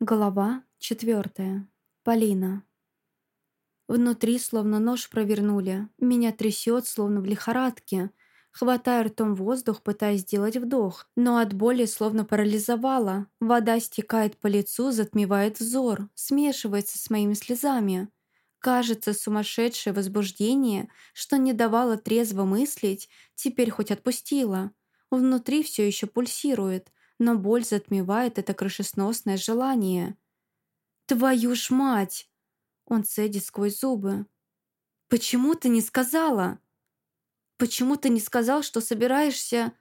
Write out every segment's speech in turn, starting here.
Глава четвертая. Полина. Внутри словно нож провернули. Меня трясет, словно в лихорадке. Хватаю ртом воздух, пытаясь сделать вдох, но от боли словно парализовала. Вода стекает по лицу, затмевает взор, смешивается с моими слезами. Кажется, сумасшедшее возбуждение, что не давало трезво мыслить, теперь хоть отпустило. Внутри все еще пульсирует, но боль затмевает это крышесносное желание. «Твою ж мать!» Он цедит сквозь зубы. «Почему ты не сказала?» «Почему ты не сказал, что собираешься...»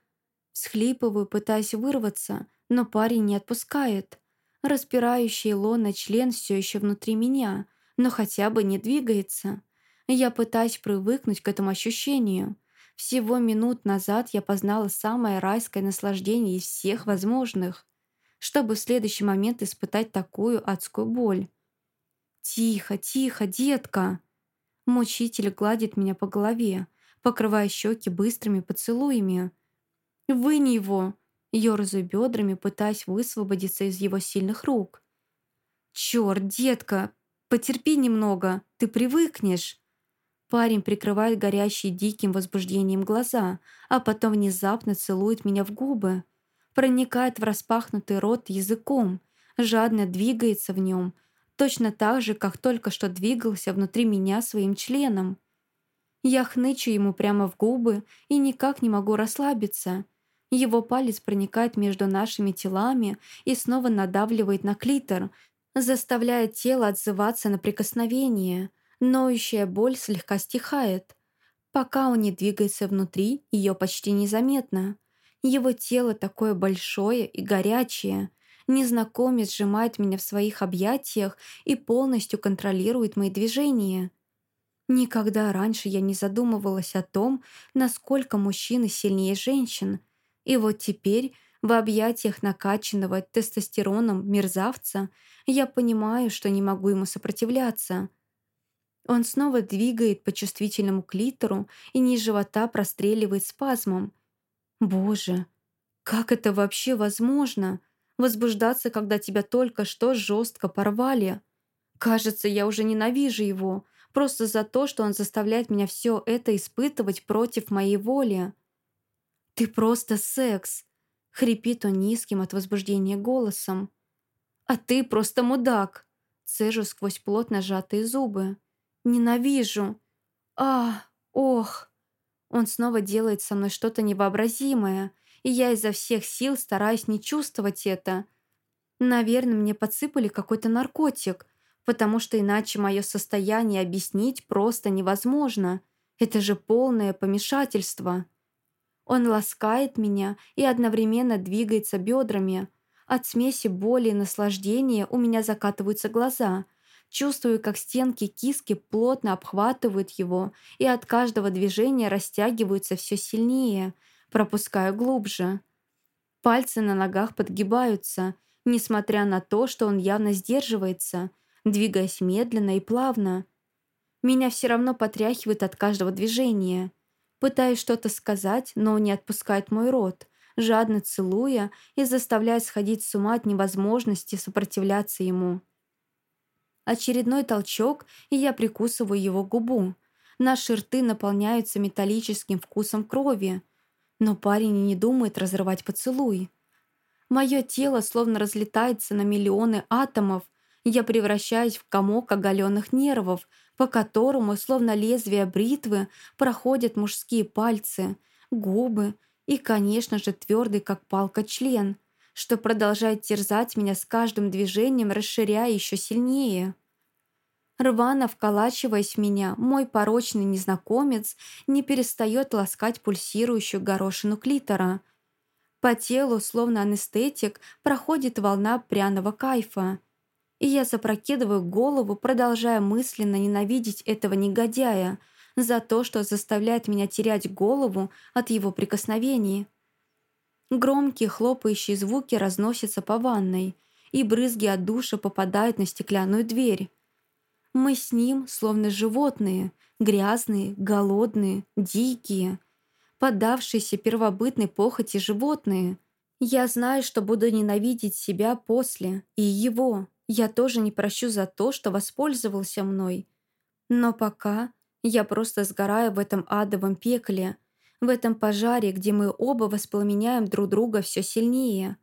Схлипываю, пытаясь вырваться, но парень не отпускает. Распирающий лона член все еще внутри меня, но хотя бы не двигается. Я пытаюсь привыкнуть к этому ощущению — всего минут назад я познала самое райское наслаждение из всех возможных, чтобы в следующий момент испытать такую адскую боль. «Тихо, тихо, детка!» Мучитель гладит меня по голове, покрывая щеки быстрыми поцелуями. «Вынь его!» Ёрзаю бедрами, пытаясь высвободиться из его сильных рук. «Чёрт, детка, потерпи немного, ты привыкнешь!» Парень прикрывает горящие диким возбуждением глаза, а потом внезапно целует меня в губы. Проникает в распахнутый рот языком, жадно двигается в нем, точно так же, как только что двигался внутри меня своим членом. Я хнычу ему прямо в губы и никак не могу расслабиться. Его палец проникает между нашими телами и снова надавливает на клитор, заставляя тело отзываться на прикосновение – Ноющая боль слегка стихает. Пока он не двигается внутри, ее почти незаметно. Его тело такое большое и горячее. Незнакомец сжимает меня в своих объятиях и полностью контролирует мои движения. Никогда раньше я не задумывалась о том, насколько мужчины сильнее женщин. И вот теперь в объятиях накачанного тестостероном мерзавца я понимаю, что не могу ему сопротивляться. Он снова двигает по чувствительному клитору и низ живота простреливает спазмом. Боже, как это вообще возможно? Возбуждаться, когда тебя только что жестко порвали. Кажется, я уже ненавижу его, просто за то, что он заставляет меня все это испытывать против моей воли. «Ты просто секс!» — хрипит он низким от возбуждения голосом. «А ты просто мудак!» — цежу сквозь плотно сжатые зубы. Ненавижу. А, ох. Он снова делает со мной что-то невообразимое, и я изо всех сил стараюсь не чувствовать это. Наверное, мне подсыпали какой-то наркотик, потому что иначе мое состояние объяснить просто невозможно. Это же полное помешательство. Он ласкает меня и одновременно двигается бедрами. От смеси боли и наслаждения у меня закатываются глаза – Чувствую, как стенки киски плотно обхватывают его и от каждого движения растягиваются все сильнее, пропуская глубже. Пальцы на ногах подгибаются, несмотря на то, что он явно сдерживается, двигаясь медленно и плавно. Меня все равно потряхивает от каждого движения. Пытаюсь что-то сказать, но он не отпускает мой рот, жадно целуя и заставляя сходить с ума от невозможности сопротивляться ему. Очередной толчок, и я прикусываю его губу. Наши рты наполняются металлическим вкусом крови. Но парень не думает разрывать поцелуй. Мое тело словно разлетается на миллионы атомов. Я превращаюсь в комок оголенных нервов, по которому, словно лезвие бритвы, проходят мужские пальцы, губы и, конечно же, твердый, как палка, член — что продолжает терзать меня с каждым движением, расширяя еще сильнее. Рвано вколачиваясь в меня, мой порочный незнакомец не перестает ласкать пульсирующую горошину клитора. По телу, словно анестетик, проходит волна пряного кайфа. И я запрокидываю голову, продолжая мысленно ненавидеть этого негодяя за то, что заставляет меня терять голову от его прикосновений. Громкие хлопающие звуки разносятся по ванной, и брызги от душа попадают на стеклянную дверь. Мы с ним словно животные, грязные, голодные, дикие, поддавшиеся первобытной похоти животные. Я знаю, что буду ненавидеть себя после, и его. Я тоже не прощу за то, что воспользовался мной. Но пока я просто сгораю в этом адовом пекле, в этом пожаре, где мы оба воспламеняем друг друга все сильнее.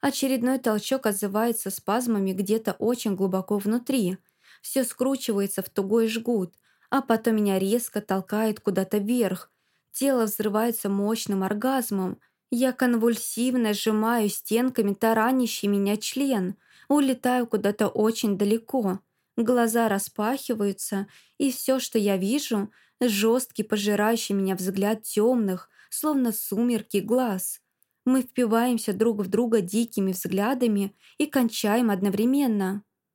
Очередной толчок отзывается спазмами где-то очень глубоко внутри. Все скручивается в тугой жгут, а потом меня резко толкает куда-то вверх. Тело взрывается мощным оргазмом. Я конвульсивно сжимаю стенками таранящий меня член, улетаю куда-то очень далеко. Глаза распахиваются, и все, что я вижу, жесткий, пожирающий меня взгляд темных, словно сумерки глаз. Мы впиваемся друг в друга дикими взглядами и кончаем одновременно –